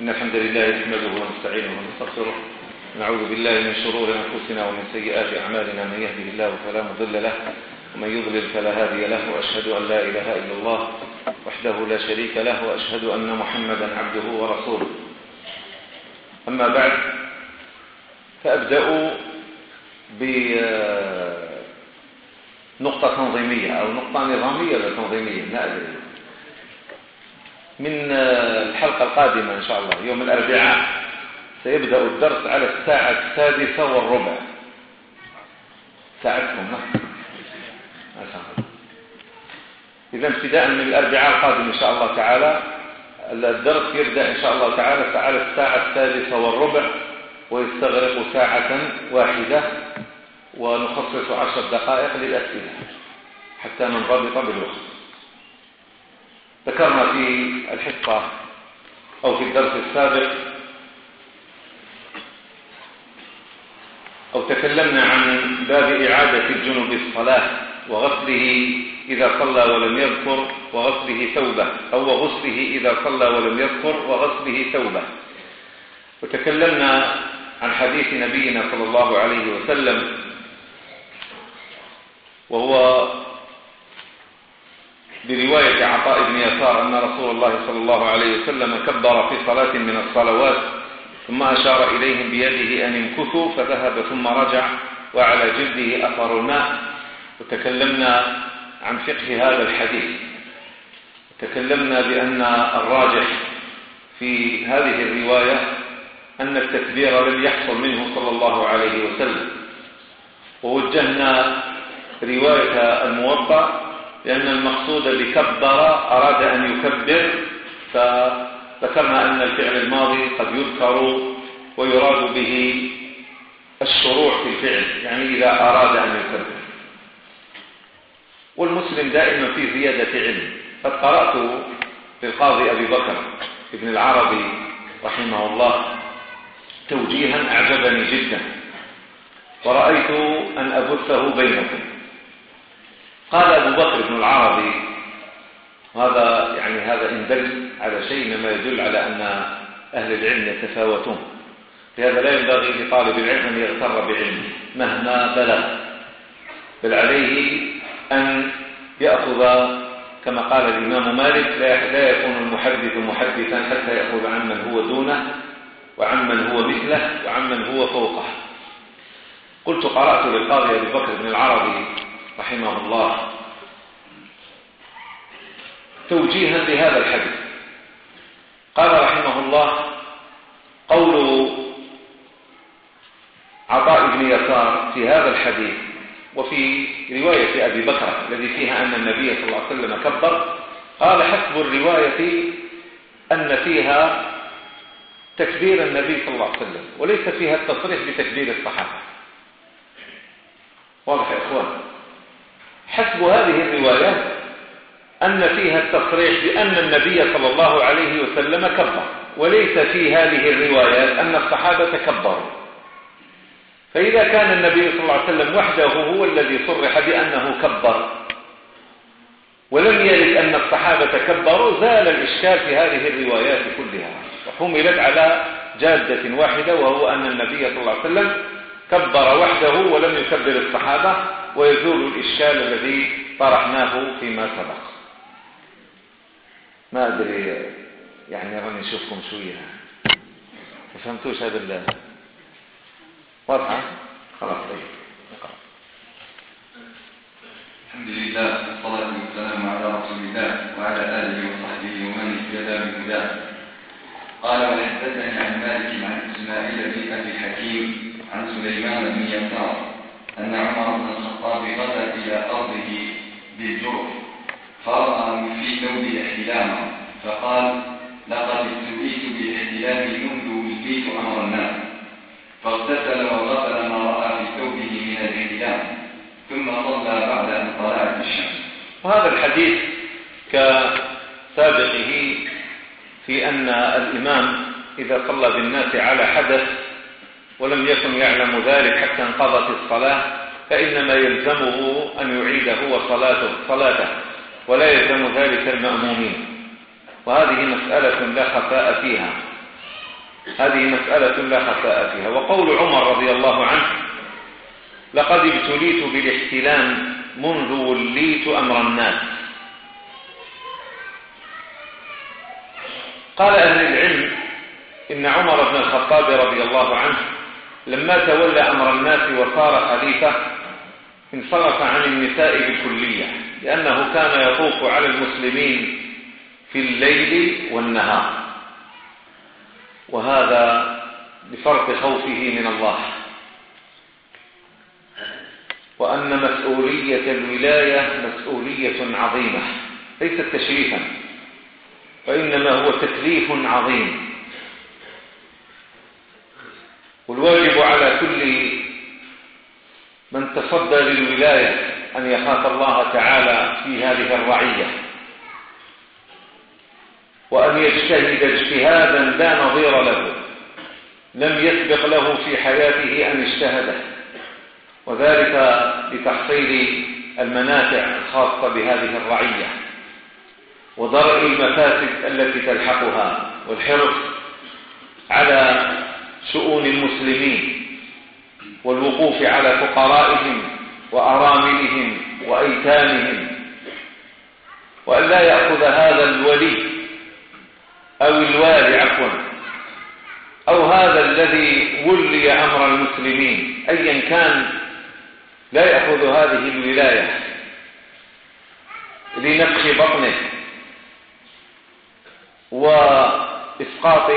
إن الحمد لله نحمده ونستعينه ونستغفره. نعوذ بالله من شرور أنفسنا ومن سيئات أعمالنا. من يهده الله فلا مضل له ومن يضلل فلا هادي له وأشهد أن لا إله إلا الله وحده لا شريك له وأشهد أن محمدا عبده ورسوله. أما بعد فأبدأ بنقطة تنظيمية أو نقطة نظامية ولا تنظيمية لا أدري. من الحلقة القادمة إن شاء الله يوم الأربعاء. سيبدأ الدرس على الساعة السادسة والربع. ساعتكم الله. إذا ابتداء من الأربعاء القادم إن شاء الله تعالى. الدرس يبدأ إن شاء الله تعالى على الساعة السادسة والربع ويستغرق ساعة واحدة ونخصص عشر دقائق للأسئلة حتى ننضبط بالوقت. ذكرنا في الحصة أو في الدرس السابق أو تكلمنا عن باب إعادة الجنوب الصلاة وغسله إذا صلى ولم يذكر وغسله ثوبه أو وغسله إذا صلى ولم يذكر وغسله ثوبه وتكلمنا عن حديث نبينا صلى الله عليه وسلم وهو برواية عطاء بن يسار أن رسول الله صلى الله عليه وسلم كبر في صلاة من الصلوات ثم أشار إليهم بيده أن امكثوا فذهب ثم رجع وعلى جلده أثر الماء. وتكلمنا عن فقه هذا الحديث. تكلمنا بأن الراجح في هذه الرواية أن التكبير لم يحصل منه صلى الله عليه وسلم. ووجهنا رواية الموضع لأن المقصود بكبر أراد أن يكبر فذكرنا أن الفعل الماضي قد يذكر ويراد به الشروع في الفعل يعني إذا أراد أن يكبر. والمسلم دائما في زيادة علم. قد قرأت للقاضي أبي بكر ابن العربي رحمه الله توجيها أعجبني جدا. ورأيت أن أبثه بينكم. قال أبو بكر بن العربي هذا يعني هذا إن دل على شيء مما يدل على أن أهل العلم يتفاوتون. لهذا لا ينبغي لطالب العلم أن يغتر بعلمه مهما بلغ بل عليه أن يأخذ كما قال الإمام مالك لا يكون المحدث محدثا حتى يأخذ عمن هو دونه وعمن هو مثله وعمن هو فوقه. قلت قرأت للقاضي أبي بكر بن العربي رحمه الله توجيها لهذا الحديث. قال رحمه الله قول عطاء بن يسار في هذا الحديث وفي رواية أبي بكر الذي فيها أن النبي صلى الله عليه وسلم كبر قال حسب الرواية أن فيها تكبير النبي صلى الله عليه وسلم وليس فيها التصريح بتكبير الصحابة. واضح يا إخوان؟ حسب هذه الرواية أن فيها التصريح بأن النبي صلى الله عليه وسلم كبر وليس في هذه الروايات أن الصحابة كبروا. فإذا كان النبي صلى الله عليه وسلم وحده هو الذي صرح بأنه كبر ولم يرد أن الصحابة كبروا زال الإشكال في هذه الروايات كلها. وحملت على جادة واحدة وهو أن النبي صلى الله عليه وسلم كبر وحده ولم يكبر الصحابة. ويزول الإشكال الذي طرحناه فيما سبق. ما أدري يعني راني أشوفكم شوية. ما فهمتوش هذا الله واضحة خلاص طيب. نقرأ. الحمد لله والصلاة والسلام على رسول الله وعلى آله وصحبه ومن اهتدى بهداه. قال وحدثني عن مالك عن إسماعيل بن أبي حكيم عن سليمان بن يسار أن عمر بن الخطاب غدا إلى أرضه بالجرف فرأى في ثوب احتلاما فقال لقد ابتليت بالاحتلام منذ وليت أمر الناس. فاغتسل وغسل ما رأى في ثوبه من الاحتلام ثم صلى بعد أن طلعت الشمس. وهذا الحديث كسابقه في أن الإمام إذا صلى بالناس على حدث ولم يكن يعلم ذلك حتى انقضت الصلاة فإنما يلزمه أن يعيد هو صلاته, صلاته ولا يلزم ذلك المأمومين. وهذه مسألة لا خفاء فيها. هذه مسألة لا خفاء فيها. وقول عمر رضي الله عنه لقد ابتليت بالاحتلام منذ وليت أمر الناس. قال أهل العلم إن عمر بن الخطاب رضي الله عنه لما تولى أمر الناس وصار خليفة انصرف عن النساء بالكلية لأنه كان يطوف على المسلمين في الليل والنهار. وهذا بفرط خوفه من الله. وأن مسؤولية الولاية مسؤولية عظيمة ليست تشريفا وإنما هو تكليف عظيم. والواجب على كل من تصدى للولاية أن يخاف الله تعالى في هذه الرعية. وأن يجتهد اجتهادا لا نظير له لم يسبق له في حياته أن اجتهده. وذلك لتحصيل المنافع الخاصة بهذه الرعية. ودرء المفاسد التي تلحقها والحرص على شؤون المسلمين والوقوف على فقرائهم وأراملهم وأيتامهم وأن لا يأخذ هذا الولي أو الوالي عفوا أو هذا الذي ولي أمر المسلمين أيا كان لا يأخذ هذه الولاية لنقش بطنه وإسقاط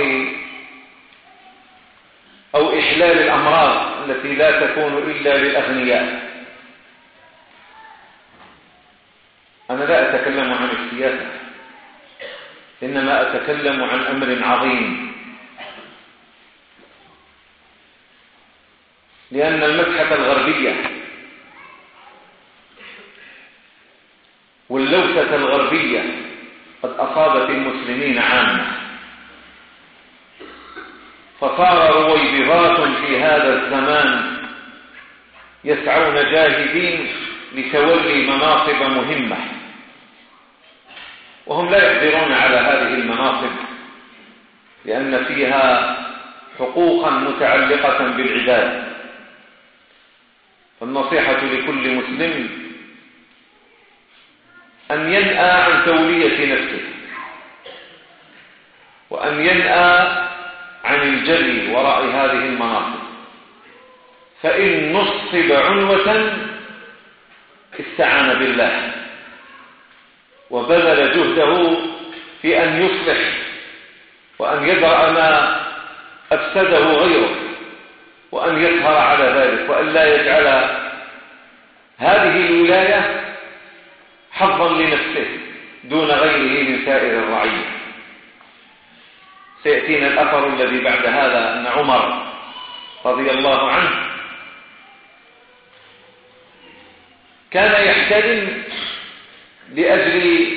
أو إحلال الأمراض التي لا تكون إلا للأغنياء. أنا لا أتكلم عن السياسة إنما أتكلم عن أمر عظيم. لأن المسحة الغربية واللوثة الغربية قد أصابت المسلمين عامة فصار رويبضات في هذا الزمان يسعون جاهدين لتولي مناصب مهمة. وهم لا يقدرون على هذه المناصب لأن فيها حقوقا متعلقة بالعباد. فالنصيحة لكل مسلم أن ينأى عن تولية نفسه وأن ينأى عن الجري وراء هذه المناصب فإن نصب عنوة استعان بالله وبذل جهده في أن يصلح وأن يدرأ ما أفسده غيره وأن يسهر على ذلك وأن لا يجعل هذه الولاية حظا لنفسه دون غيره من سائر الرعية. سيأتينا الأثر الذي بعد هذا أن عمر رضي الله عنه كان يحتلم لأجل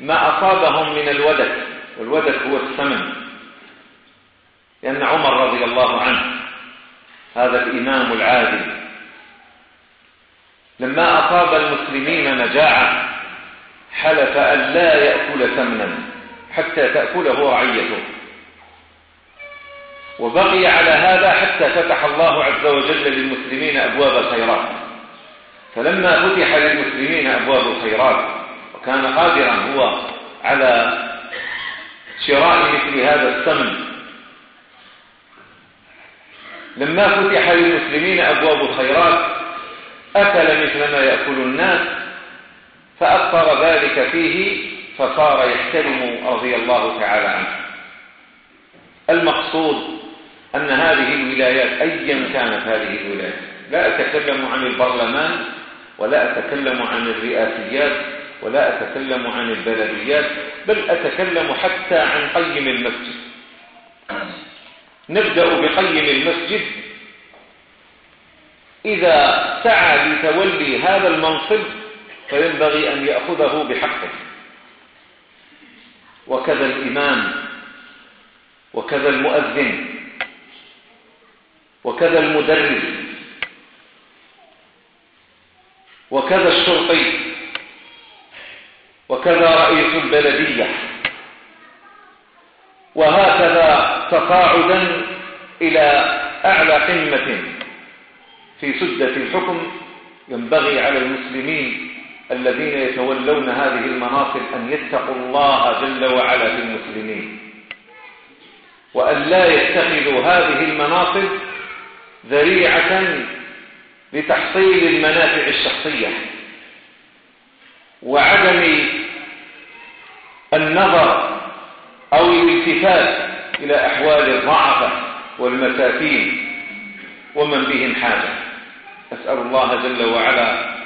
ما أصابهم من الودك والودك هو السمن لأن عمر رضي الله عنه هذا الإمام العادل. لما أصاب المسلمين مجاعة حلف أن لا يأكل سمنا حتى تأكله رعيته. وبقي على هذا حتى فتح الله عز وجل للمسلمين أبواب الخيرات. فلما فتح للمسلمين أبواب الخيرات وكان قادرا هو على شراء مثل هذا السمن. لما فتح للمسلمين أبواب الخيرات أكل مثل ما يأكل الناس فأكثر ذلك فيه فصار يحترم رضي الله تعالى عنه. المقصود أن هذه الولايات أيا كانت هذه الولايات لا أتكلم عن البرلمان ولا أتكلم عن الرئاسيات ولا أتكلم عن البلديات بل أتكلم حتى عن قيم المسجد. نبدأ بقيم المسجد. إذا سعى لتولي هذا المنصب فينبغي أن يأخذه بحقه. وكذا الإمام وكذا المؤذن. وكذا المدرس وكذا الشرطي وكذا رئيس البلدية. وهكذا تصاعدا إلى أعلى قمة في سدة الحكم ينبغي على المسلمين الذين يتولون هذه المناصب أن يتقوا الله جل وعلا في المسلمين. وأن لا يتخذوا هذه المناصب ذريعة لتحصيل المنافع الشخصية وعدم النظر أو الالتفات إلى أحوال الضعفة والمساكين ومن بهم حاجة. أسأل الله جل وعلا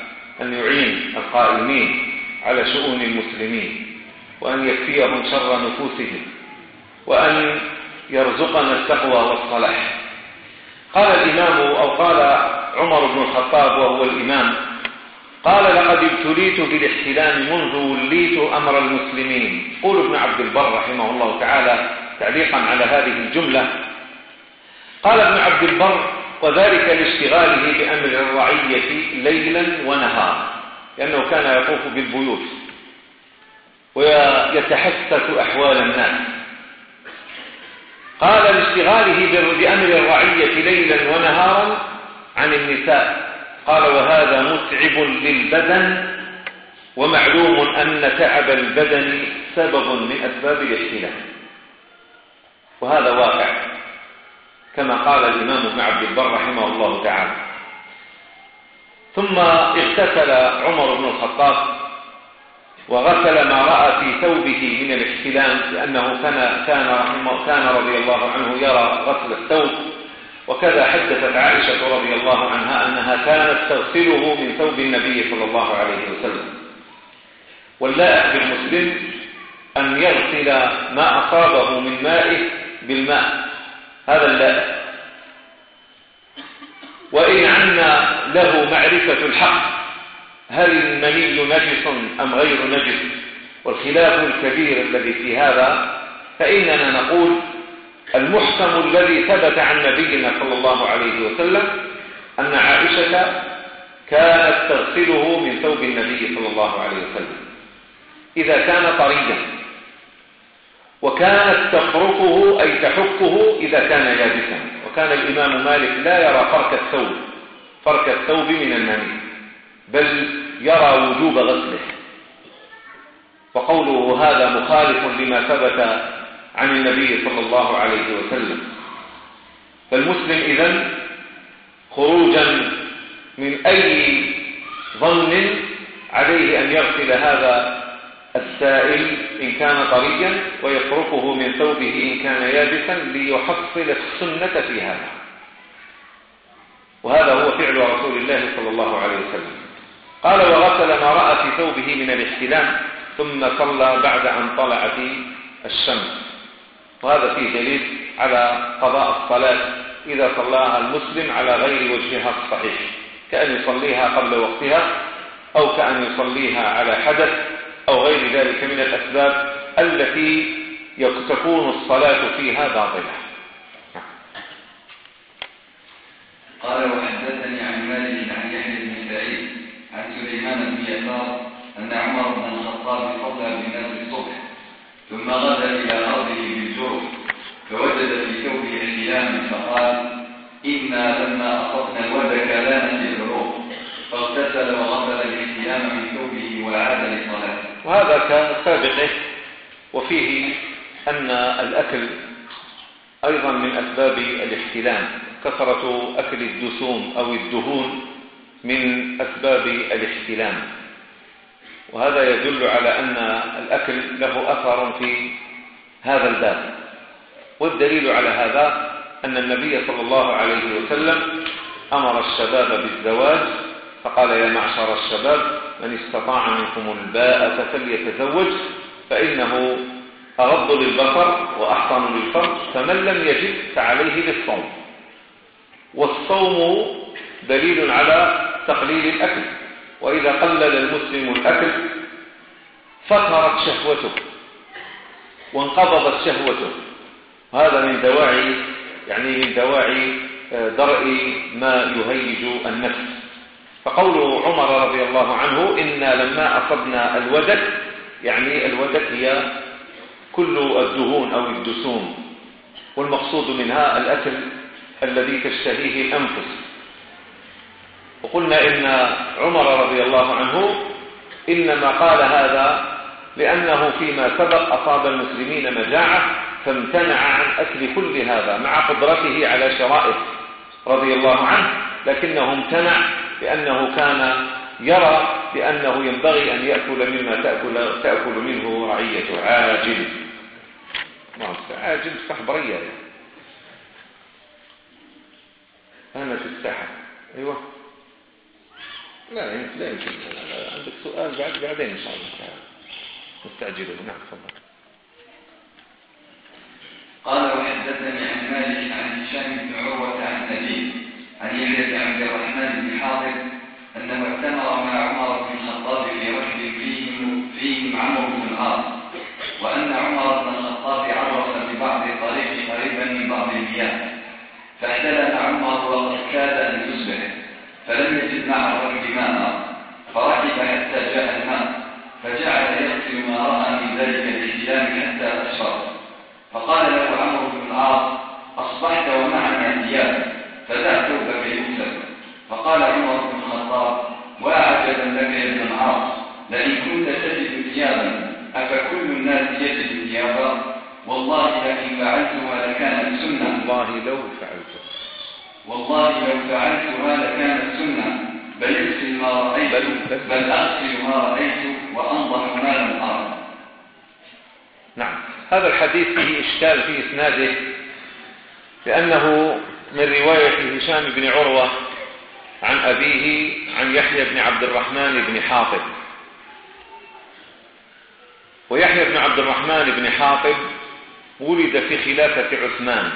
أن يعين القائمين على شؤون المسلمين وأن يكفيهم شر نفوسهم وأن يرزقنا التقوى والصلاح. قال الإمام أو قال عمر بن الخطاب وهو الإمام قال لقد ابتليت بالاحتلام منذ وليت أمر المسلمين. قول ابن عبد البر رحمه الله تعالى تعليقا على هذه الجملة. قال ابن عبد البر وذلك لاشتغاله بأمر الرعية ليلا ونهارا لأنه كان يطوف بالبيوت ويتحسس أحوال الناس. قال لاشتغاله بأمر الرعية ليلا ونهارا عن النساء. قال وهذا متعب للبدن ومعلوم أن تعب البدن سبب من أسباب الاحتلال وهذا واقع كما قال الإمام ابن عبد البر رحمه الله تعالى. ثم اغتسل عمر بن الخطاب وغسل ما رأى في ثوبه من الاحتلام لأنه كان كان رحمه كان رضي الله عنه يرى غسل الثوب. وكذا حدثت عائشة رضي الله عنها أنها كانت تغسله من ثوب النبي صلى الله عليه وسلم. واللائق بالمسلم أن يغسل ما أصابه من مائه بالماء. هذا اللائق. وإن عنا له معرفة الحق هل المني نجس أم غير نجس؟ والخلاف الكبير الذي في هذا فإننا نقول المحكم الذي ثبت عن نبينا صلى الله عليه وسلم أن عائشة كانت تغسله من ثوب النبي صلى الله عليه وسلم إذا كان طريا وكانت تفركه أي تحكه إذا كان يابسا. وكان الإمام مالك لا يرى فرك الثوب فرك الثوب من المني بل يرى وجوب غسله. وقوله هذا مخالف لما ثبت عن النبي صلى الله عليه وسلم. فالمسلم إذن خروجا من أي ظن عليه أن يغسل هذا السائل إن كان طريا ويتركه من ثوبه إن كان يابسا ليحصل السنة في هذا. وهذا هو فعل رسول الله صلى الله عليه وسلم. قال وغسل ما رأى في ثوبه من الاحتلام ثم صلى بعد أن طلعت الشمس. وهذا فيه دليل على قضاء الصلاة إذا صلاها المسلم على غير وجهها الصحيح كأن يصليها قبل وقتها أو كأن يصليها على حدث أو غير ذلك من الأسباب التي تكون الصلاة فيها باطلة. قال وحدثني عن مالك عن يحيى بن سعيد عن يسار أن عمر بن الخطاب صلى بالناس الصبح ثم غدا إلى أرضه بالجرف فوجد في ثوبه احتياما فقال إنا لما أصبنا الودك لا نسي العروق فاغتسل وغسل الاحتيام من ثوبه وعاد لصلاته. وهذا كسابقه وفيه أن الأكل أيضا من أسباب الاحتلام كثرة أكل الدسوم أو الدهون من أسباب الاحتلام. وهذا يدل على أن الأكل له أثر في هذا الباب. والدليل على هذا أن النبي صلى الله عليه وسلم أمر الشباب بالزواج فقال يا معشر الشباب من استطاع منكم الباءة فليتزوج فإنه أغض للبصر وأحصن للفرج فمن لم يجد فعليه بالصوم. والصوم دليل على تقليل الأكل. وإذا قلل المسلم الأكل فطرت شهوته وانقبضت شهوته. هذا من دواعي يعني من دواعي آه، درء ما يهيج النفس. فقول عمر رضي الله عنه إنا لما أصبنا الودك يعني الودك هي كل الدهون أو الدسوم والمقصود منها الأكل الذي تشتهيه الأنفس. وقلنا إن عمر رضي الله عنه إنما قال هذا لأنه فيما سبق أصاب المسلمين مجاعة فامتنع عن أكل كل هذا مع قدرته على شرائه رضي الله عنه لكنه امتنع لأنه كان يرى بأنه ينبغي أن يأكل مما تأكل, تأكل منه رعية عاجل. نعم عاجل صحبرية. أنا في الساحة. أيوة. لا لا يمكن عندك سؤال بعد بعدين إن شاء الله تعالى نعم تفضل. قال وحدثني عن مالك عن هشام بن عروة عن أبيه عن يحيى بن عبد الرحمن بن حاضر أنه اعتمر مع عمر بن الخطاب في ركب فيهم, فيهم عمرو بن العاص وأن عمر بن الخطاب عرف ببعض الطريق قريبا من بعض المياه فاحتلم عمر وقد كاد أن يصبح فلم يجد مع الركب ماء فركب حتى جاء الماء فجعل يغسل ما رأى من ذلك الاحتلام حتى أشرب فقال له عمرو بن العاص أصبحت ومعنا ثياب فدع ثوبك يغسل فقال عمر بن الخطاب وأعجبا لك يا ابن العاص لئن كنت تجد ثيابا أفكل الناس يجد ثيابا والله لئن فعلتها لكانت سنة والله لو فعلتها والله لو فعلتها لكانت سنة بل اغسل ما رأيت بل, بل أغسل ما رأيت وأنضح ما لم أرى نعم هذا الحديث فيه إشكال في إسناده لأنه من رواية هشام بن عروة عن أبيه عن يحيى بن عبد الرحمن بن حاطب. ويحيى بن عبد الرحمن بن حاطب ولد في خلافة عثمان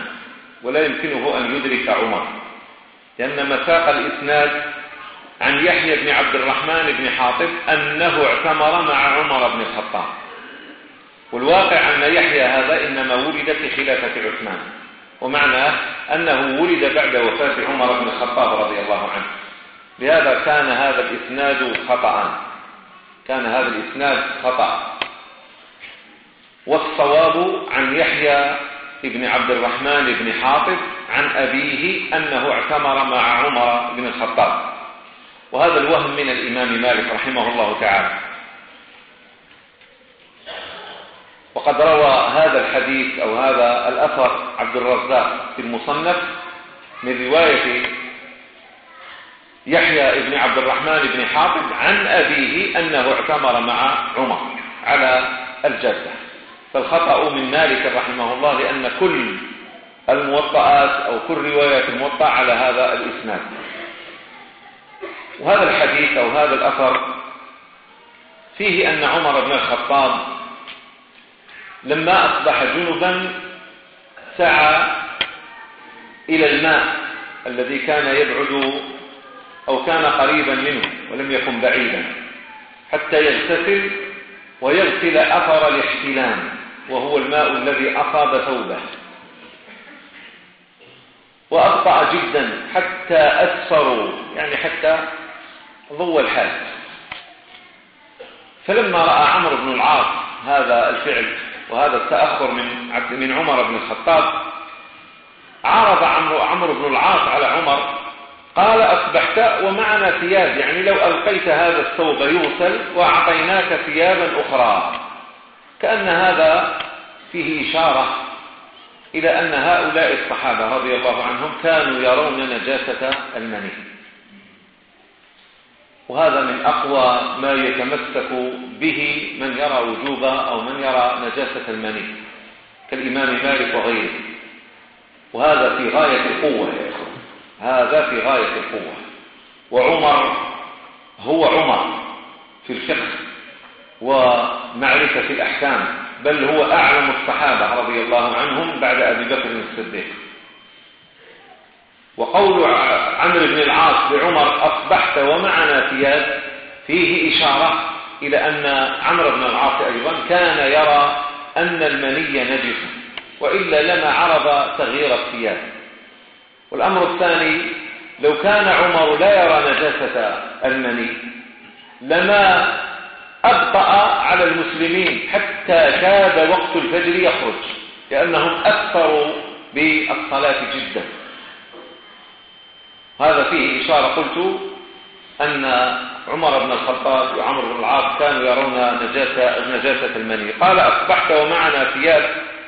ولا يمكنه أن يدرك عمر لأن مساق الإسناد عن يحيى بن عبد الرحمن بن حاطب أنه اعتمر مع عمر بن الخطاب. والواقع أن يحيى هذا إنما ولد في خلافة عثمان. ومعناه أنه ولد بعد وفاة عمر بن الخطاب رضي الله عنه. لهذا كان هذا الإسناد خطأ. كان هذا الإسناد خطأ. والصواب عن يحيى بن عبد الرحمن بن حاطب عن أبيه أنه اعتمر مع عمر بن الخطاب. وهذا الوهم من الإمام مالك رحمه الله تعالى. وقد روى هذا الحديث أو هذا الأثر عبد الرزاق في المصنف من رواية يحيى بن عبد الرحمن بن حافظ عن أبيه أنه اعتمر مع عمر على الجدة. فالخطأ من مالك رحمه الله لأن كل الموطئات أو كل روايات الموطأ على هذا الإسناد. وهذا الحديث أو هذا الأثر فيه أن عمر بن الخطاب لما أصبح جنبا سعى إلى الماء الذي كان يبعد أو كان قريبا منه ولم يكن بعيدا حتى يغتسل ويغسل أثر الاحتلام وهو الماء الذي أصاب ثوبه. وأبطأ جدا حتى أسفروا يعني حتى ضو الحال. فلما رأى عمرو بن العاص هذا الفعل وهذا التأخر من من عمر بن الخطاب. عرض عمرو عمرو بن العاص على عمر قال أصبحت ومعنا ثياب يعني لو ألقيت هذا الثوب يغسل وأعطيناك ثيابا أخرى. كأن هذا فيه إشارة إلى أن هؤلاء الصحابة رضي الله عنهم كانوا يرون نجاسة المني. وهذا من أقوى ما يتمسك به من يرى وجوب أو من يرى نجاسة المني كالإمام مالك وغيره. وهذا في غاية القوة هذا في غاية القوة. وعمر هو عمر في الفقه ومعرفة الأحكام بل هو أعلم الصحابة رضي الله عنهم بعد أبي بكر الصديق. وقول عمرو بن العاص لعمر أصبحت ومعنا ثياب فيه إشارة إلى أن عمرو بن العاص أيضا كان يرى أن المني نجس وإلا لما عرض تغيير الثياب. والأمر الثاني لو كان عمر لا يرى نجاسة المني لما أبطأ على المسلمين حتى كاد وقت الفجر يخرج لأنهم أكثروا بالصلاة جدا. هذا فيه إشارة. قلت أن عمر بن الخطاب وعمر بن العاص كانوا يرون نجاسة, نجاسة المني. قال أصبحت ومعنا ثياب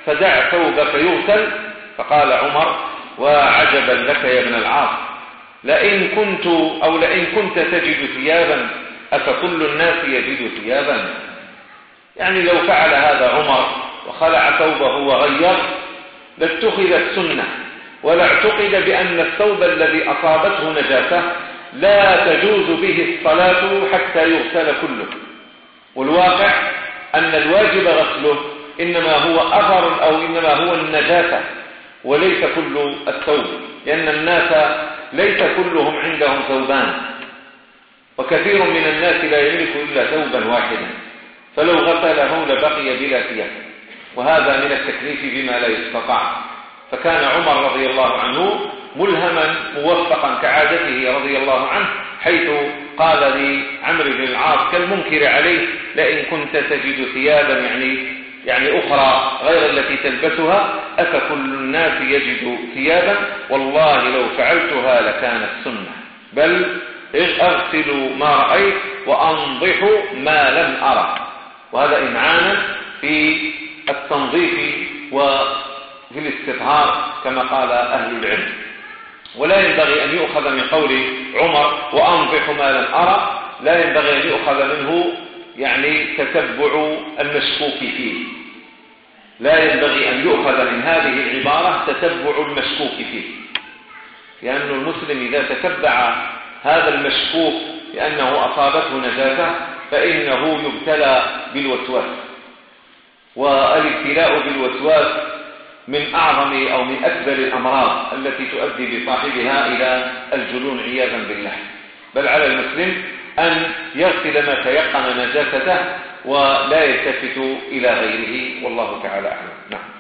فدع ثوبك يغسل. فقال عمر وعجبا لك يا ابن العاص لئن كنت أو لئن كنت تجد ثيابا أفكل الناس يجد ثيابا. يعني لو فعل هذا عمر وخلع ثوبه وغير لاتخذت سنة. ولا اعتقد بأن الثوب الذي أصابته نجاسة لا تجوز به الصلاة حتى يغسل كله. والواقع أن الواجب غسله إنما هو أثر أو إنما هو النجاسة وليس كل الثوب لأن الناس ليس كلهم عندهم ثوبان. وكثير من الناس لا يملك إلا ثوبا واحدا فلو غسله لبقي بلا ثياب وهذا من التكليف بما لا يستطاع. فكان عمر رضي الله عنه ملهما موفقا كعادته رضي الله عنه حيث قال لعمرو بن العاص كالمنكر عليه لئن كنت تجد ثيابا يعني يعني أخرى غير التي تلبسها أفكل الناس يجد ثيابا؟ والله لو فعلتها لكانت سنة. بل اغسلوا ما رأيت وأنضحوا ما لم أرى. وهذا إمعانا في التنظيف وفي الاستطهار كما قال أهل العلم. ولا ينبغي أن يؤخذ من قول عمر وأنضح ما لم أرى لا ينبغي أن يؤخذ منه يعني تتبع المشكوك فيه. لا ينبغي أن يؤخذ من هذه العبارة تتبع المشكوك فيه. لأن المسلم إذا تتبع هذا المشكوك لأنه أصابته نجاسة فإنه يبتلى بالوسواس. والابتلاء بالوسواس من أعظم أو من أكبر الأمراض التي تؤدي بصاحبها إلى الجنون عياذا بالله. بل على المسلم أن يغسل ما تيقن نجاسته ولا يلتفت إلى غيره. والله تعالى أعلم. نعم.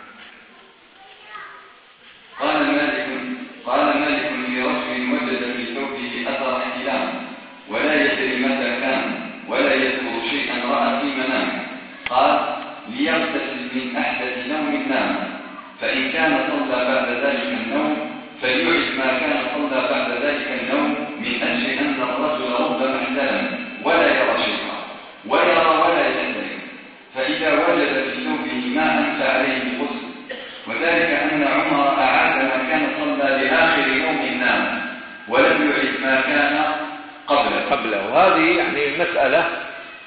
وهذه يعني مسألة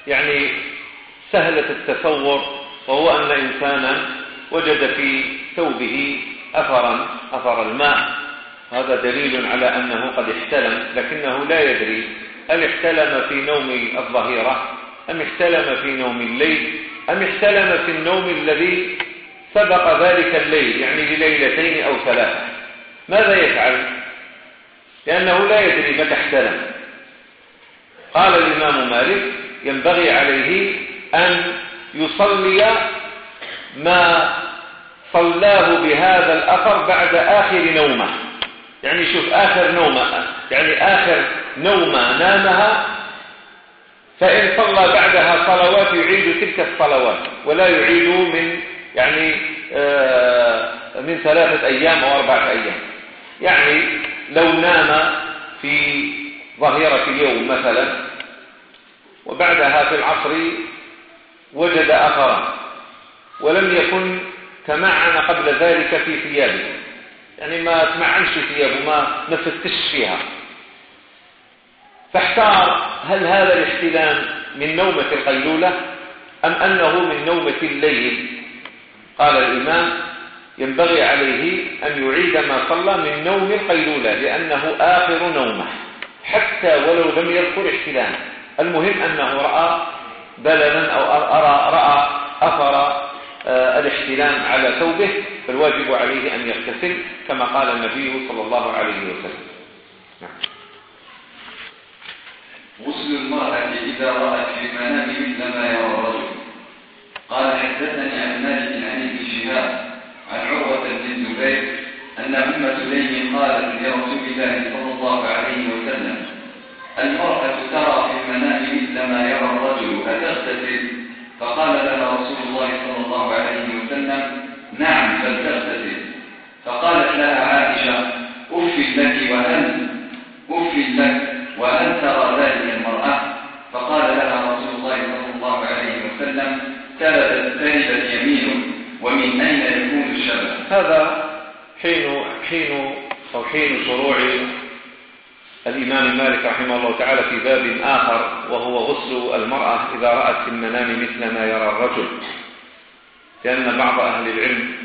يعني سهلة التصور وهو أن إنسانا وجد في ثوبه أثرا أثر الماء. هذا دليل على أنه قد احتلم لكنه لا يدري هل احتلم في نوم الظهيرة أم احتلم في نوم الليل أم احتلم في النوم الذي سبق ذلك الليل يعني لليلتين أو ثلاثة. ماذا يفعل؟ لأنه لا يدري متى احتلم. قال الإمام مالك ينبغي عليه أن يصلي ما صلاه بهذا الأثر بعد آخر نومة. يعني شوف آخر نومة يعني آخر نومة نامها فإن صلى بعدها صلوات يعيد تلك الصلوات ولا يعيد من يعني آه من ثلاثة أيام أو أربعة أيام. يعني لو نام في ظهيرة اليوم مثلا وبعدها في العصر وجد أثرا ولم يكن تمعن قبل ذلك في ثيابه. يعني ما تمعنش ثيابه ما نفتش فيها. فاحتار هل هذا الاحتلام من نومة القيلولة أم أنه من نومة الليل؟ قال الإمام ينبغي عليه أن يعيد ما صلى من نوم القيلولة لأنه آخر نومة حتى ولو لم يذكر احتلام المهم أنه رأى بللا أو أرى رأى أثر آه، الاحتلام على ثوبه فالواجب عليه أن يغتسل كما قال النبي صلى الله عليه وسلم نعم. غسل المرأة إذا رأت في المنام مثل ما يرى الرجل قال حدثني عن مالك عن ابن شهاب عن عروة بن الزبير أن أم سليم قالت لرسول الله صلى الله عليه وسلم المرأة ترى في المنام مثل ما يرى الرجل أتغتسل؟ فقال لها رسول الله صلى الله عليه وسلم نعم فلتغتسل. فقالت لها عائشة أف لك وأن أف لك وأن ترى ذلك المرأة؟ فقال لها رسول الله صلى الله عليه وسلم تلبت تلبت يمينه ومن أين يكون الشبه؟ هذا حين حين أو حين شروع الإمام مالك رحمه الله تعالى في باب آخر وهو غسل المرأة إذا رأت في المنام مثل ما يرى الرجل. لأن بعض أهل العلم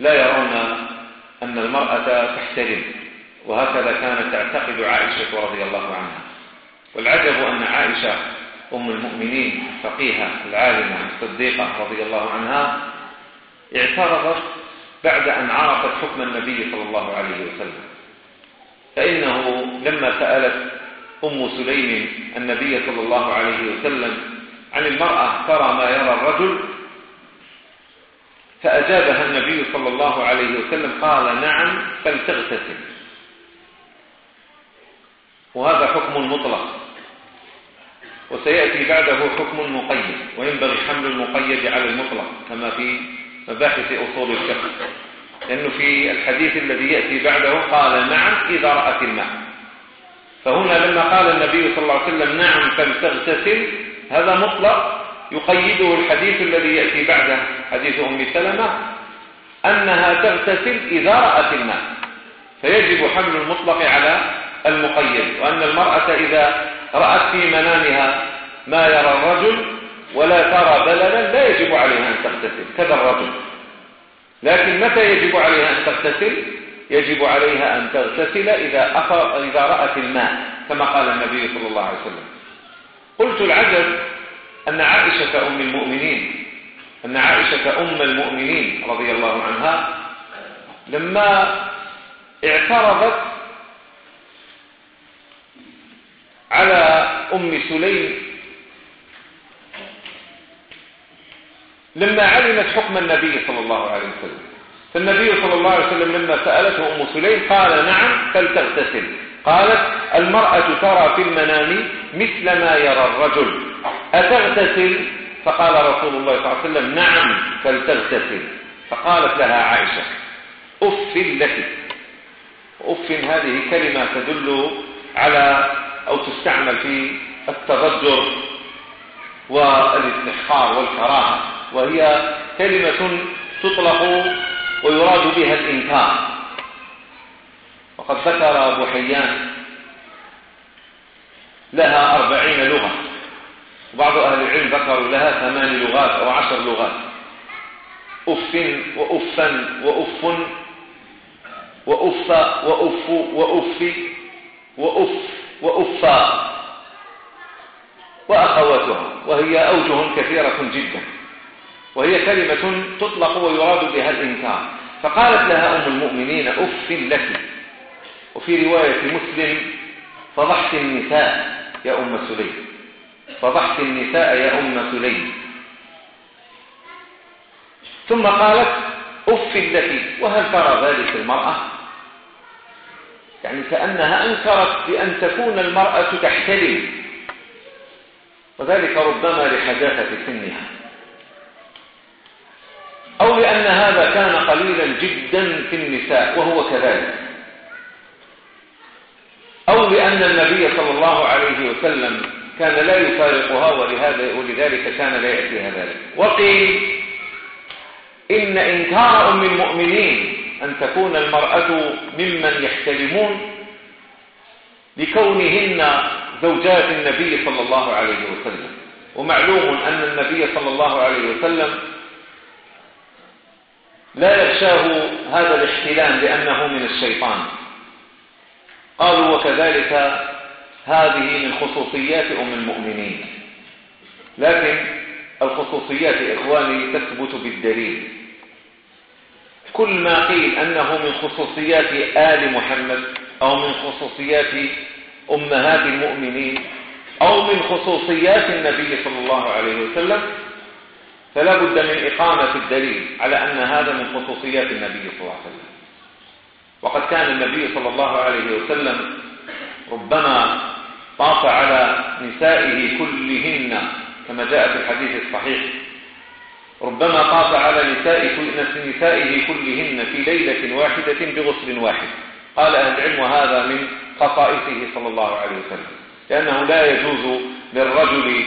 لا يرون أن المرأة تحترم وهكذا كانت تعتقد عائشة رضي الله عنها. والعجب أن عائشة أم المؤمنين الفقيهة العالمة الصديقة رضي الله عنها اعترضت بعد أن عرفت حكم النبي صلى الله عليه وسلم. فإنه لما سألت أم سليم النبي صلى الله عليه وسلم عن المرأة ترى ما يرى الرجل فأجابها النبي صلى الله عليه وسلم قال نعم فلتغتسل وهذا حكم مطلق. وسيأتي بعده حكم مقيد وينبغي حمل المقيد على المطلق كما في مباحث أصول الفقه. لأنه في الحديث الذي يأتي بعده قال نعم إذا رأت الماء. فهنا لما قال النبي صلى الله عليه وسلم نعم فلتغتسل هذا مطلق يقيده الحديث الذي يأتي بعده حديث أم سلمة أنها تغتسل إذا رأت الماء. فيجب حمل المطلق على المقيد وأن المرأة إذا رأت في منامها ما يرى الرجل ولا ترى بللا لا يجب عليها أن تغتسل كذا الرجل. لكن متى يجب عليها أن تغتسل؟ يجب عليها أن تغتسل إذا, إذا رأت الماء كما قال النبي صلى الله عليه وسلم. قلت العجب أن عائشة أم المؤمنين أن عائشة أم المؤمنين رضي الله عنها لما اعترضت على أم سليم لما علمت حكم النبي صلى الله عليه وسلم. فالنبي صلى الله عليه وسلم لما سألته أم سليم قال نعم فلتغتسل. قالت المرأة ترى في المنام مثل ما يرى الرجل. أتغتسل؟ فقال رسول الله صلى الله عليه وسلم نعم فلتغتسل. فقالت لها عائشة أف لك. أف هذه كلمة تدل على أو تستعمل في التضجر والاستحقار والكراهة. وهي كلمة تطلق ويراد بها الإنكار. وقد ذكر أبو حيان لها أربعين لغة. وبعض أهل العلم ذكروا لها ثمان لغات أو عشر لغات. أف وأفا وأف وأف وأف وأف وأف وأفا وأخواتها. وهي أوجه كثيرة جدا. وهي كلمة تطلق ويراد بها الإنكار. فقالت لها أم المؤمنين أف لك. وفي رواية مسلم فضحت النساء يا أم سليم. فضحت النساء يا أم سليم. ثم قالت أف لك. وهل ترى ذلك المرأة؟ يعني كأنها أنكرت بأن تكون المرأة تحتلم. وذلك ربما لحداثة سنها. أو لأن هذا كان قليلا جدا في النساء وهو كذلك. أو لأن النبي صلى الله عليه وسلم كان لا يفارقها ولهذا ولذلك كان لا يأتيها ذلك. وقيل إن إنكار أم المؤمنين أن تكون المرأة ممن يحترمون لكونهن زوجات النبي صلى الله عليه وسلم. ومعلوم أن النبي صلى الله عليه وسلم لا يخشاه هذا الاحتلام لأنه من الشيطان. قالوا وكذلك هذه من خصوصيات أم المؤمنين. لكن الخصوصيات إخواني تثبت بالدليل. كل ما قيل أنه من خصوصيات آل محمد أو من خصوصيات أمهات المؤمنين أو من خصوصيات النبي صلى الله عليه وسلم فلا بد من إقامة الدليل على أن هذا من خصوصيات النبي صلى الله عليه وسلم. وقد كان النبي صلى الله عليه وسلم ربما طاف على نسائه كلهن كما جاء في الحديث الصحيح. ربما طاف على نسائه كلهن في ليلة واحدة بغسل واحد. قال أهل العلم وهذا من خصائصه صلى الله عليه وسلم. لأنه لا يجوز للرجل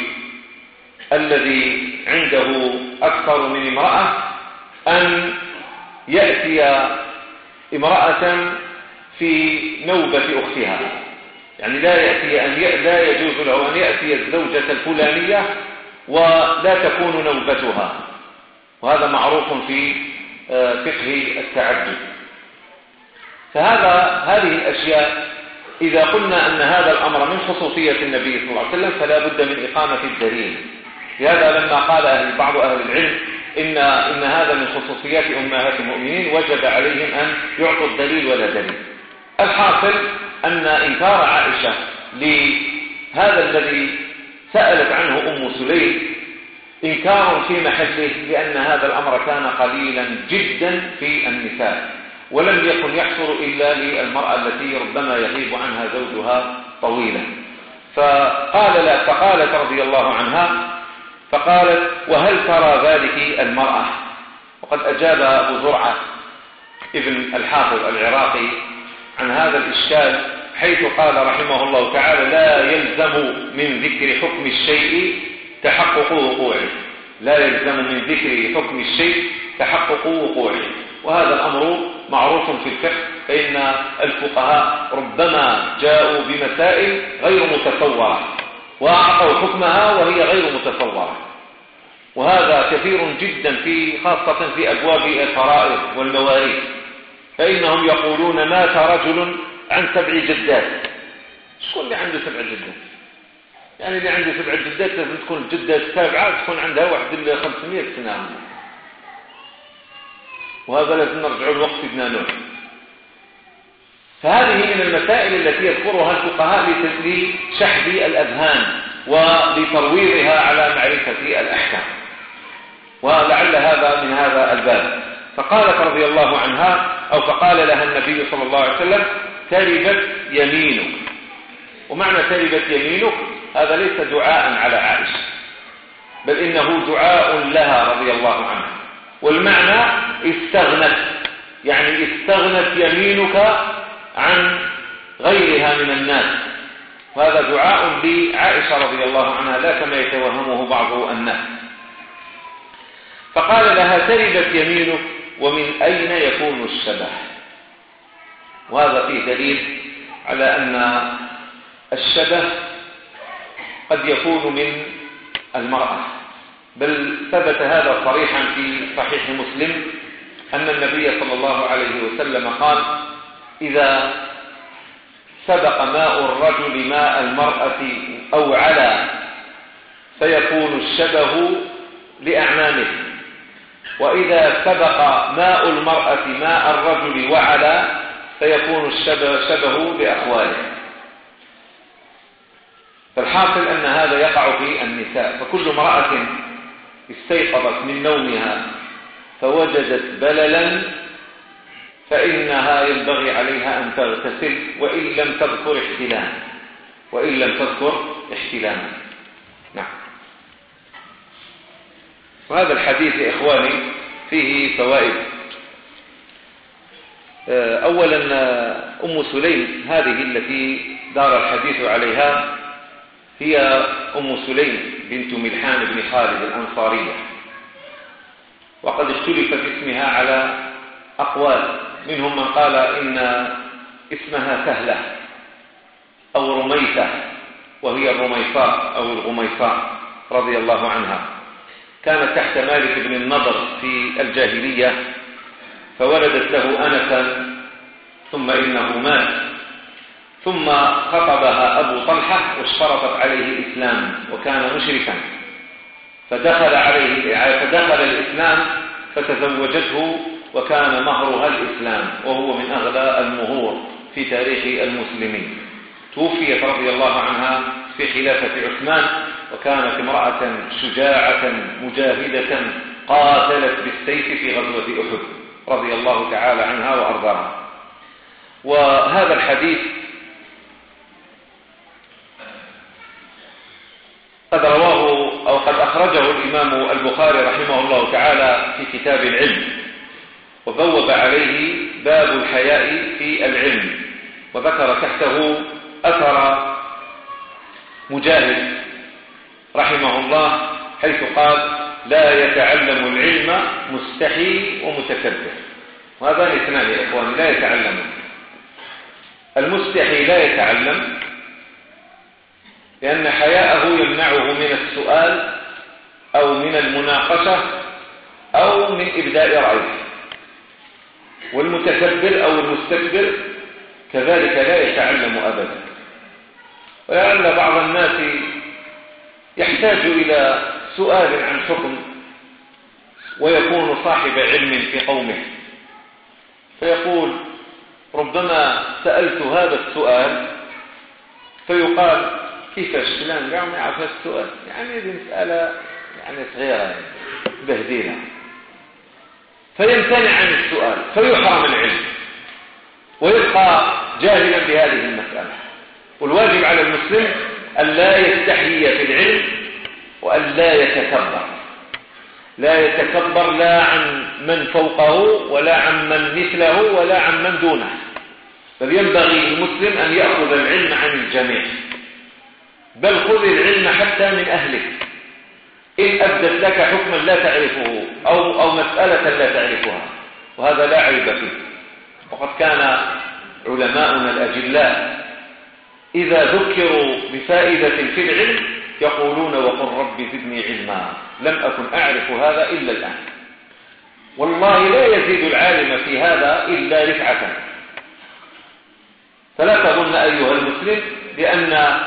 الذي عنده أكثر من امرأة أن يأتي امرأة في نوبة أختها. يعني لا يأتي أن لا يجوز له أن يأتي الزوجة الفلانية ولا تكون نوبتها. وهذا معروف في آه، فقه التعدد. فهذا هذه الأشياء إذا قلنا أن هذا الأمر من خصوصية النبي صلى الله عليه وسلم فلا بد من إقامة الدليل. لهذا لما قال بعض أهل العلم إن, إن هذا من خصوصيات أمهات المؤمنين وجب عليهم أن يعطوا الدليل ولا دليل. الحاصل أن إنكار عائشة لهذا الذي سألت عنه أم سليم إنكار في محله لأن هذا الأمر كان قليلا جدا في النساء ولم يكن يحصل إلا للمرأة التي ربما يغيب عنها زوجها طويلا. فقال لا فقالت رضي الله عنها فقالت وهل ترى ذلك المرأة؟ وقد أجاب أبو زرعة ابن الحافظ العراقي عن هذا الإشكال حيث قال رحمه الله تعالى لا يلزم من ذكر حكم الشيء تحقق وقوعه. لا يلزم من ذكر حكم الشيء تحقق وقوعه. وهذا الأمر معروف في الفقه فإن الفقهاء ربما جاءوا بمسائل غير متصورة وأعطوا حكمها وهي غير متصورة. وهذا كثير جدا في خاصة في أبواب الفرائض والمواريث. فإنهم يقولون مات رجل عن سبع جدات. شكون اللي عنده سبع جدات؟ يعني اللي عنده سبع جدات لازم تكون الجدة السابعة تكون عندها واحد 500 سنة. وهذا لازم نرجع الوقت سيدنا نوح فهذه من المسائل التي يذكرها الفقهاء لشحذ الأذهان ولترويضها على معرفة الأحكام. ولعل هذا من هذا الباب. فقالت رضي الله عنها أو فقال لها النبي صلى الله عليه وسلم تربت يمينك. ومعنى تربت يمينك هذا ليس دعاء على عائشة بل إنه دعاء لها رضي الله عنها. والمعنى استغنت يعني استغنت يمينك عن غيرها من الناس. وهذا دعاء لعائشة رضي الله عنها لا كما يتوهمه بعض الناس. فقال لها تربت يمينك ومن أين يكون الشبه وهذا فيه دليل على أن الشبه قد يكون من المرأة. بل ثبت هذا صريحا في صحيح مسلم أن النبي صلى الله عليه وسلم قال إذا سبق ماء الرجل ماء المرأة أو على فيكون الشبه لأعمامه. وإذا سبق ماء المرأة ماء الرجل وعلى فيكون الشبه شبه لأخواله فالحاصل أن هذا يقع في النساء. فكل امرأة استيقظت من نومها فوجدت بللا فإنها ينبغي عليها أن تغتسل وإن لم تذكر احتلاما وإن لم تذكر احتلاما نعم. وهذا الحديث يا إخواني فيه فوائد. آه، أولا أم سليم هذه التي دار الحديث عليها هي أم سليم بنت ملحان بن خالد الأنصارية. وقد اختلف في اسمها على أقوال. منهم من قال إن اسمها سهلة أو رميثة وهي الرميصاء أو الغميصاء رضي الله عنها. كانت تحت مالك بن النضر في الجاهلية فولدت له أنسا ثم إنه مات. ثم خطبها أبو طلحة واشترطت عليه الإسلام وكان مشركا. فدخل عليه فدخل الإسلام فتزوجته وكان مهرها الإسلام وهو من أغلى المهور في تاريخ المسلمين. توفيت رضي الله عنها في خلافة عثمان وكانت امرأة شجاعة مجاهدة قاتلت بالسيف في غزوة أحد رضي الله تعالى عنها وأرضاها. وهذا الحديث قد رواه أو قد أخرجه الإمام البخاري رحمه الله تعالى في كتاب العلم. وبوب عليه باب الحياء في العلم وذكر تحته أثر مجاهد رحمه الله حيث قال لا يتعلم العلم مستحي ومتكبر وهذان اثنان يا إخواني لا يتعلمون المستحي لا يتعلم لأن حياءه يمنعه من السؤال أو من المناقشة أو من إبداء رأيه. والمتكبر أو المستكبر كذلك لا يتعلم أبدا. ولعل بعض الناس يحتاج إلى سؤال عن حكم ويكون صاحب علم في قومه. فيقول ربما سألت هذا السؤال فيقال كيفاش فلان قاعد ما يعرف السؤال. يعني هذه مسألة يعني صغيرة بهديلة. فيمتنع عن السؤال فيحرم العلم ويبقى جاهلا بهذه المسألة. والواجب على المسلم أن لا يستحيي في العلم وأن لا يتكبر. لا يتكبر لا عن من فوقه ولا عن من مثله ولا عن من دونه. بل ينبغي للمسلم أن يأخذ العلم عن الجميع. بل خذ العلم حتى من أهلك إن أبدت لك حكما لا تعرفه أو, أو مسألة لا تعرفها وهذا لا عيب فيه. وقد كان علماؤنا الأجلاء إذا ذكروا بفائدة في العلم يقولون وقل رب زدني علما لم أكن أعرف هذا إلا الآن. والله لا يزيد العالم في هذا إلا رفعة. فلا تظن أيها المسلم بأن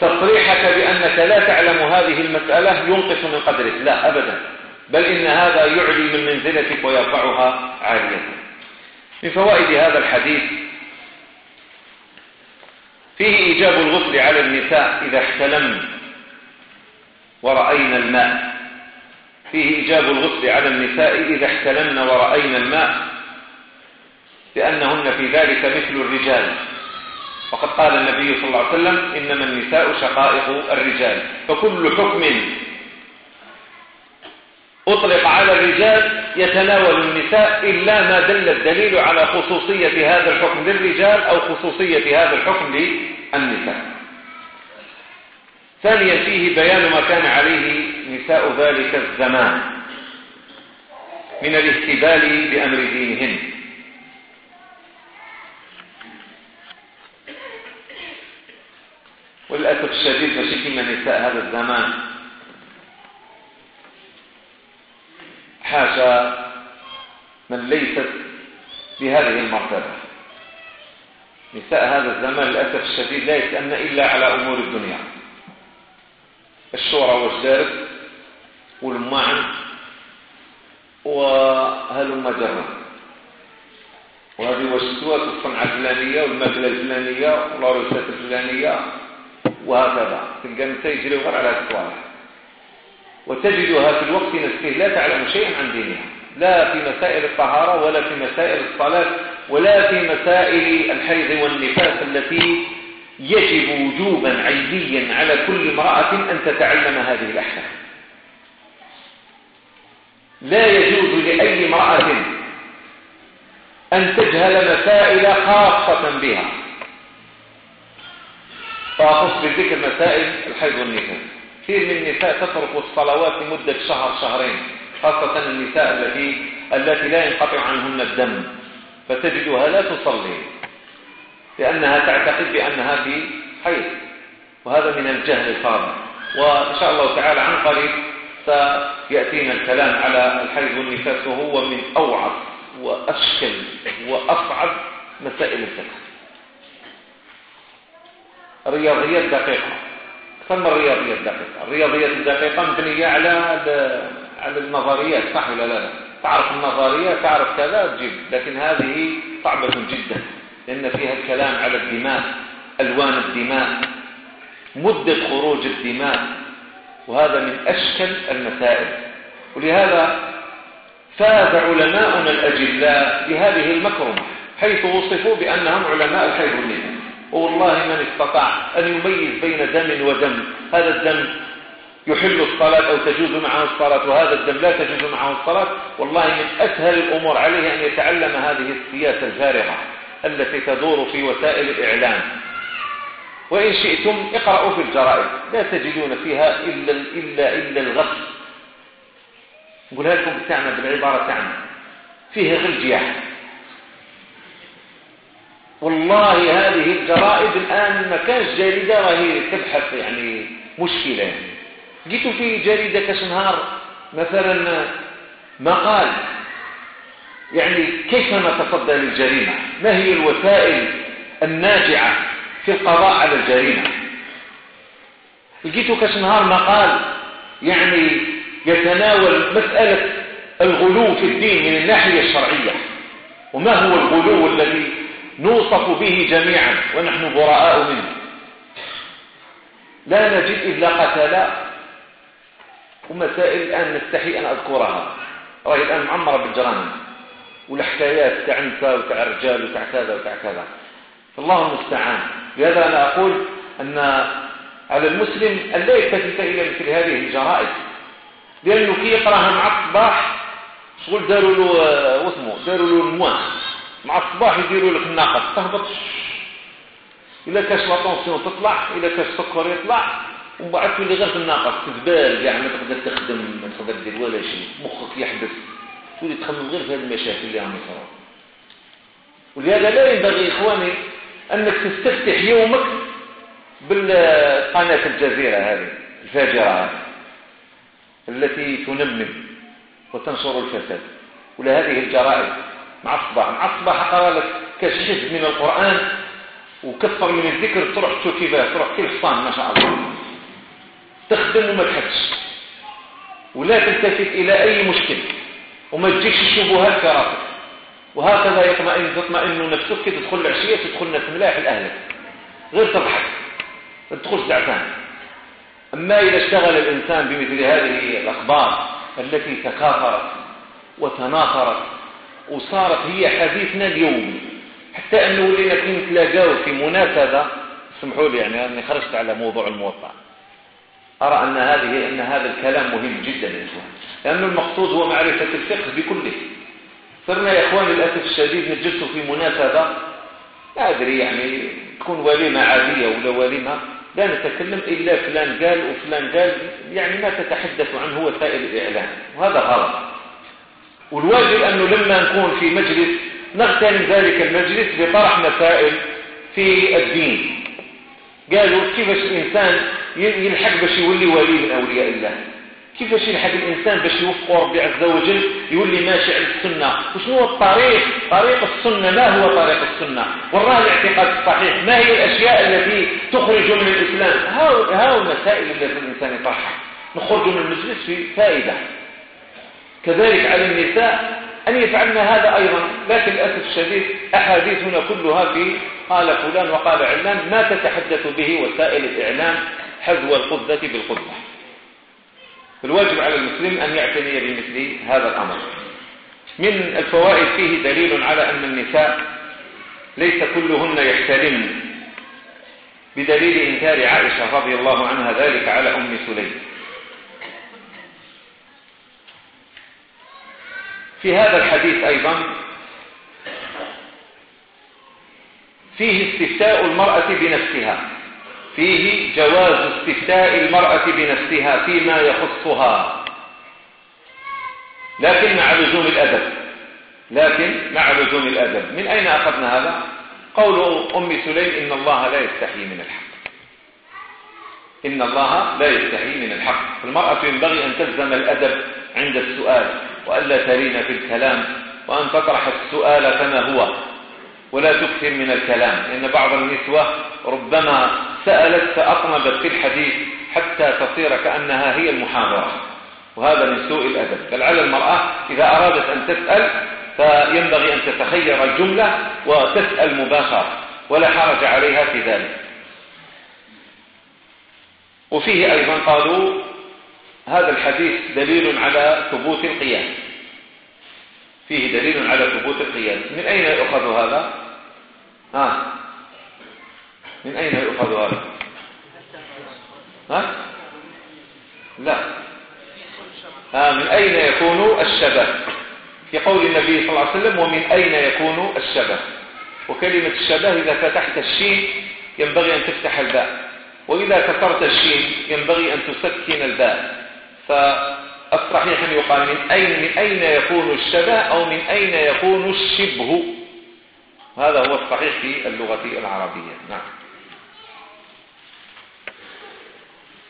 تصريحك بأنك لا تعلم هذه المسألة ينقص من قدرك. لا أبدا. بل إن هذا يعلي من منزلتك ويرفعها عالية من فوائد هذا الحديث فيه إيجاب الغسل على النساء إذا احتلمن ورأينا الماء. فيه إيجاب الغسل على النساء إذا احتلمن ورأينا الماء لأنهن في ذلك مثل الرجال. وقد قال النبي صلى الله عليه وسلم إنما النساء شقائق الرجال. فكل حكم أطلق على الرجال يتناول النساء إلا ما دل الدليل على خصوصية هذا الحكم للرجال أو خصوصية هذا الحكم للنساء. ثانيا فيه بيان ما كان عليه نساء ذلك الزمان من الاهتبال بأمر دينهن وللأسف الشديد فشكي من نساء هذا الزمان. حاشا من ليست بهذه المرتبة. نساء هذا الزمان للأسف الشديد لا يسألن إلا على أمور الدنيا. الشورى والجارب والمعن وهلم جرا وهذه وشتوات الصنعة الفلانية والماكلة الفلانية والعروسات الفلانية. وهكذا. تلقى النساء يجري غير على الصوالح وتجدها في الوقت نفسه لا تعلم شيئا عن دينها. لا في مسائل الطهارة ولا في مسائل الصلاة ولا في مسائل الحيض والنفاس التي يجب وجوبا عينيا على كل امرأة أن تتعلم هذه الأحكام لا يجوز لأي امرأة أن تجهل مسائل خاصة بها. فأخص بذكر مسائل الحيض والنفاس كثير من النساء تترك الصلوات لمدة شهر شهرين خاصة النساء التي التي لا ينقطع عنهن الدم. فتجدها لا تصلي لأنها تعتقد بأنها في حيض. وهذا من الجهل الخاطئ. وإن شاء الله تعالى عن قريب سيأتينا الكلام على الحيض والنفاس وهو من أوعظ وأشكل وأصعب مسائل الفقه. رياضيات دقيقة. ثم الرياضيات دقيقة. الرياضيات الدقيقة مبنية على على النظريات صح ولا لا؟ تعرف النظريات تعرف كذا تجيب. لكن هذه صعبة جدا لأن فيها الكلام على الدماء ألوان الدماء مدة خروج الدماء وهذا من أشكل المسائل. ولهذا فاز علماؤنا الأجلاء بهذه المكرمة حيث وصفوا بأنهم علماء الحيض والنفاس والله من استطاع أن يميز بين دم ودم. هذا الدم يحل الصلاة أو تجوز معه الصلاة وهذا الدم لا تجوز معه الصلاة. والله من أسهل الأمور عليه أن يتعلم هذه السياسة الفارغة التي تدور في وسائل الإعلام. وإن شئتم اقرأوا في الجرائد لا تجدون فيها إلا, إلا, إلا الغص نقولها لكم بتاعنا بالعبارة تاعنا فيه غير والله هذه الجرائد الآن ما كانش جريدة وهي تبحث يعني مشكلة. يعني. في جريدة كشنهار مثلا مقال يعني كيف نتصدى للجريمة ما هي الوسائل الناجعة في القضاء على الجريمة؟ لقيتوا كشنهار مقال يعني يتناول مسألة الغلو في الدين من الناحية الشرعية. وما هو الغلو الذي نوصف به جميعا ونحن براء منه. لا نجد إلا قتلا ومسائل الآن نستحي أن أذكرها. رأي الآن معمرة بالجرائم والحكايات تاع نساء وتاع رجال وتاع كذا وتاع كذا. الله المستعان. لهذا أنا أقول أن على المسلم أن لا يلتفت إلى مثل هذه الجرائد لأنه كي يقرأها مع الصباح شغل داروا له واسمه داروا له ال moins مع الصباح يديروا لك الناقص تهبط. إذا كاش la tension تطلع إذا كاش سكر يطلع ومن بعد تولي غير في الناقص تزبال يعني ما تقدر تخدم ما تقدر دير ولا شيء مخك يحدث. تولي تخمم غير في هذه المشاكل اللي عم يصيروا ولهذا لا ينبغي إخواني أنك تستفتح يومك بالقناة الجزيرة هذه الفاجرة هذه التي تنمم وتنشر الفساد. ولا هذه الجرائد مع الصباح مع الصباح قرأ لك كشف من القرآن وكثر من الذكر تروح تشوف كيفاه تروح كيف حصان ما شاء الله. تخدم وما تحدش ولا تلتفت إلى أي مشكل. وما تجيكش الشبهات في راسك. وهكذا يطمئن تطمئن نفسك. كي تدخل العشية تدخل ناس ملاح لأهلك. غير تضحك. ما تدخلش زعفان أما إذا اشتغل الإنسان بمثل هذه الأخبار التي تكاثرت وتناثرت وصارت هي حديثنا اليومي حتى أنه ولينا كي نتلاقاو في مناسبة. اسمحوا لي يعني أني خرجت على موضوع الموطأ. أرى أن هذه أن هذا الكلام مهم جدا يا إخوان. لأن المقصود هو معرفة الفقه بكله. صرنا يا إخوان للأسف الشديد نجلس في مناسبة. لا أدري يعني تكون وليمة عادية ولا وليمة. لا نتكلم إلا فلان قال وفلان قال. يعني ما تتحدث عنه وسائل الإعلام. وهذا غلط. والواجب أنه لما نكون في مجلس نغتنم ذلك المجلس بطرح مسائل في الدين. قالوا كيفاش الإنسان يلحق باش يولي ولي من أولياء الله؟ كيفاش يلحق الإنسان باش يوفق ربي عز وجل يولي ماشي على السنة؟ وشنو هو الطريق؟ طريق السنة ما هو طريق السنة؟ والله الاعتقاد الصحيح ما هي الأشياء التي تخرج من الإسلام؟ هاو المسائل التي الإنسان يطرحها. نخرج من المجلس في فائدة. كذلك على النساء أن يفعلن هذا أيضا لكن للأسف الشديد أحاديثنا كلها في قال فلان وقال علان ما تتحدث به وسائل الإعلام حذو القذة بالقذة الواجب على المسلم أن يعتني بمثل هذا الأمر. من الفوائد فيه دليل على أن النساء ليس كلهن يحتلمن بدليل إنكار عائشة رضي الله عنها ذلك على أم سليم. في هذا الحديث أيضا فيه استفتاء المرأة بنفسها فيه جواز استفتاء المرأة بنفسها فيما يخصها لكن مع لزوم الأدب لكن مع لزوم الأدب. من أين أخذنا هذا؟ قول أم سليم إن الله لا يستحي من الحق. إن الله لا يستحي من الحق. المرأة ينبغي أن تلزم الأدب عند السؤال. وألا ترين في الكلام وأن تطرح السؤال كما هو ولا تكثر من الكلام لأن بعض النسوة ربما سألت فأطنبت في الحديث حتى تصير كأنها هي المحاضرة وهذا من سوء الأدب. بل على المرأة إذا أرادت أن تسأل فينبغي أن تتخير الجملة وتسأل مباشرة ولا حرج عليها في ذلك. وفيه أيضا قالوا هذا الحديث دليل على ثبوت القياس فيه دليل على ثبوت القياس من أين يؤخذ هذا؟ ها؟ من أين يؤخذ هذا؟ ها؟ لا. آه من أين يكون الشبه؟ في قول النبي صلى الله عليه وسلم ومن أين يكون الشبه؟ وكلمة الشبه إذا فتحت الشين ينبغي أن تفتح الباء. وإذا كسرت الشين ينبغي أن تسكن الباء. فالصحيح أن يقال من أين, من أين يكون الشبه أو من أين يكون الشبه؟ هذا هو الصحيح في اللغة العربية. نعم.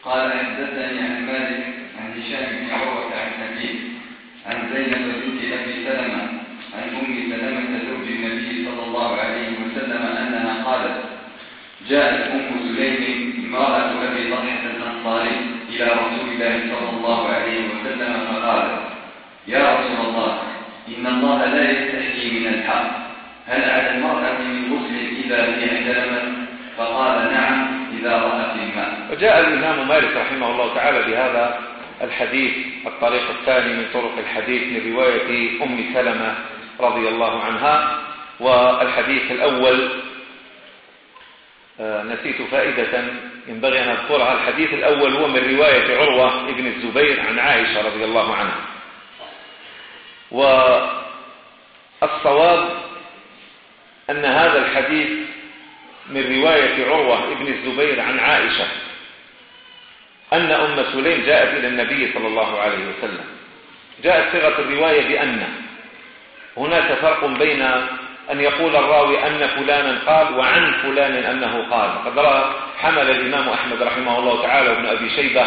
قال حدثني عن مالك عن هشام بن عروة عن حكيم عن زينب بنت أبي سلمة عن أم سلمة زوج النبي صلى الله عليه وسلم أنها قالت جاءت أم سليم امرأة أبي طلحة الأنصاري إلى رسول الله صلى الله عليه وسلم فقالت يا رسول الله إن الله لا يستحيي من الحق. هل على المرأة من غسل إذا هي احتلمت فقال نعم إذا رأت الماء. وجاء الإمام مالك رحمه الله تعالى بهذا الحديث الطريق الثاني من طرق الحديث من رواية أم سلمة رضي الله عنها والحديث الأول نسيت فائدة. ينبغي أن أذكرها الحديث الأول هو من رواية عروة ابن الزبير عن عائشة رضي الله عنها. والصواب أن هذا الحديث من رواية عروة ابن الزبير عن عائشة أن أم سليم جاءت إلى النبي صلى الله عليه وسلم. جاءت صيغة الرواية بأن. هناك فرق بين أن يقول الراوي أن فلانا قال وعن فلان أنه قال. قد حمل الإمام أحمد رحمه الله تعالى وابن أبي شيبة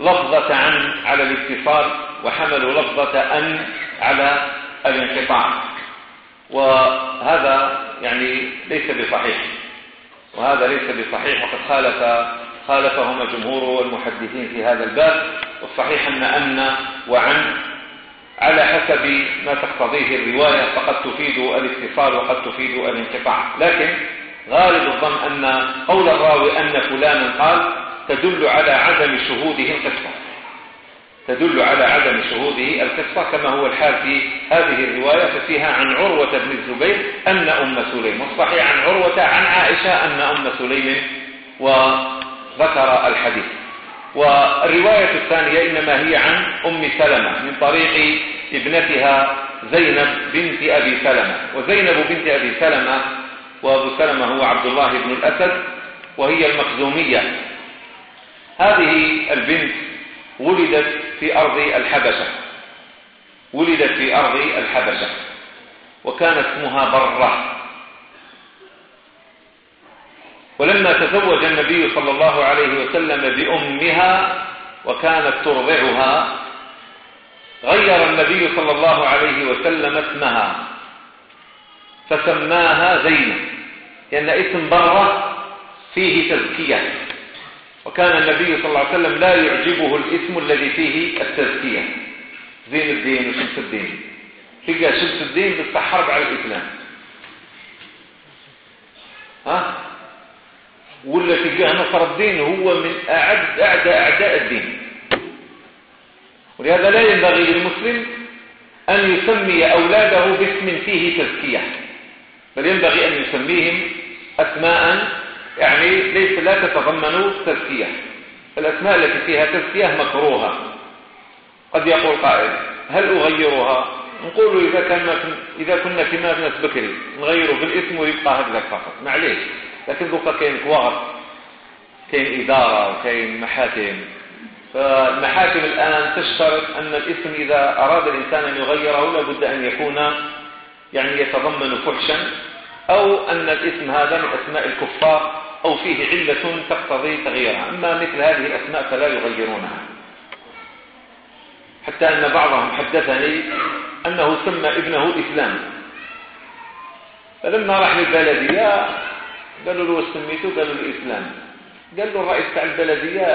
لفظة عن على الاتصال وحملوا لفظة أن على الانقطاع. وهذا يعني ليس بصحيح. وهذا ليس بصحيح. وقد خالف خالفهما جمهور المحدثين في هذا الباب. والصحيح أن أن وعن على حسب ما تقتضيه الرواية فقد تفيد الاتصال وقد تفيد الانقطاع لكن غالب الظن أن قول الراوي أن فلانا قال تدل على عدم شهوده القصة. تدل على عدم شهوده القصة كما هو الحال في هذه الرواية ففيها عن عروة بن الزبير أن أم سليم والصحيح عن عروة عن عائشة أن أم سليم وذكر الحديث. والرواية الثانية إنما هي عن أم سلمة من طريق ابنتها زينب بنت أبي سلمة. وزينب بنت أبي سلمة وأبو سلمة هو عبد الله بن الأسد وهي المخزومية. هذه البنت ولدت في أرض الحبشة. ولدت في أرض الحبشة وكان اسمها برة. ولما تزوج النبي صلى الله عليه وسلم بأمها وكانت ترضعها غير النبي صلى الله عليه وسلم اسمها. فسماها زينب لأن اسم برة فيه تزكية. وكان النبي صلى الله عليه وسلم لا يعجبه الاسم الذي فيه التزكية. زين الدين وشمس الدين. تلقى شمس الدين بتحارب على الإسلام. ها؟ ولا تلقاه نصر الدين هو من أعد أعداء أعداء الدين. ولهذا لا ينبغي للمسلم أن يسمي أولاده باسم فيه تزكية. بل ينبغي أن يسميهم أسماء يعني ليس لا تتضمن تزكية. الأسماء التي فيها تزكية مكروهة. قد يقول قائل هل أغيرها؟ نقول إذا, كان إذا كنا بكري نغيره بالاسم ويبقى هذا فقط معليش. لكن دوكا كاين كواغط كاين إدارة وكاين محاكم. فالمحاكم الآن تشترط أن الاسم إذا أراد الإنسان أن يغيره لابد أن يكون يعني يتضمن فحشا أو أن الاسم هذا من أسماء الكفار أو فيه علة تقتضي تغييرها. أما مثل هذه الأسماء فلا يغيرونها. حتى أن بعضهم حدثني أنه سمى ابنه الإسلام فلما راح للبلدية قالوا له سميته قالوا الإسلام قال له الرئيس تاع البلدية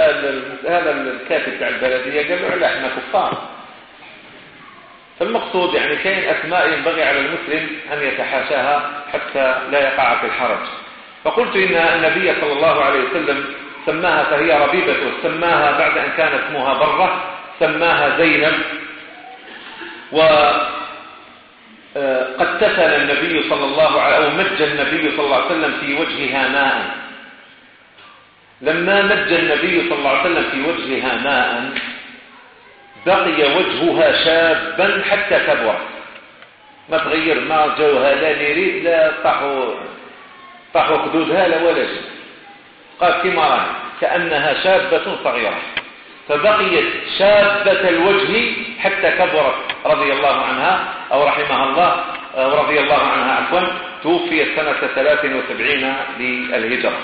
هذا الكاتب تاع البلدية قال له إحنا كفار. فالمقصود يعني كاين أسماء ينبغي على المسلم أن يتحاشاها حتى لا يقع في الحرج. فقلت إن النبي صلى الله عليه وسلم سماها فهي ربيبة سماها بعد أن كان اسمها برة سماها زينب. و قد تسل النبي صلى الله عليه أو مج النبي صلى الله عليه وسلم في وجهها ماء. لما نجى النبي صلى الله عليه وسلم في وجهها ماء بقي وجهها شابا حتى كبر ما تغير ما جوها لا نريد لا طاحوا طاحوا خدودها لا ولا شيء. قال كما كأنها شابة صغيرة. فبقيت شابة الوجه حتى كبرت رضي الله عنها أو رحمها الله رضي الله عنها عفوا توفيت سنة 73 للهجرة.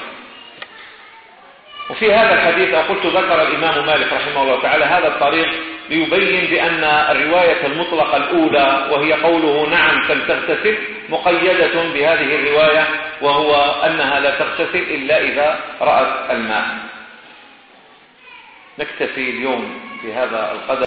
وفي هذا الحديث قلت ذكر الإمام مالك رحمه الله تعالى هذا الطريق ليبين بأن الرواية المطلقة الأولى وهي قوله نعم كم تغتسل مقيدة بهذه الرواية وهو أنها لا تغتسل إلا إذا رأت الماء. نكتفي اليوم بهذا القدر.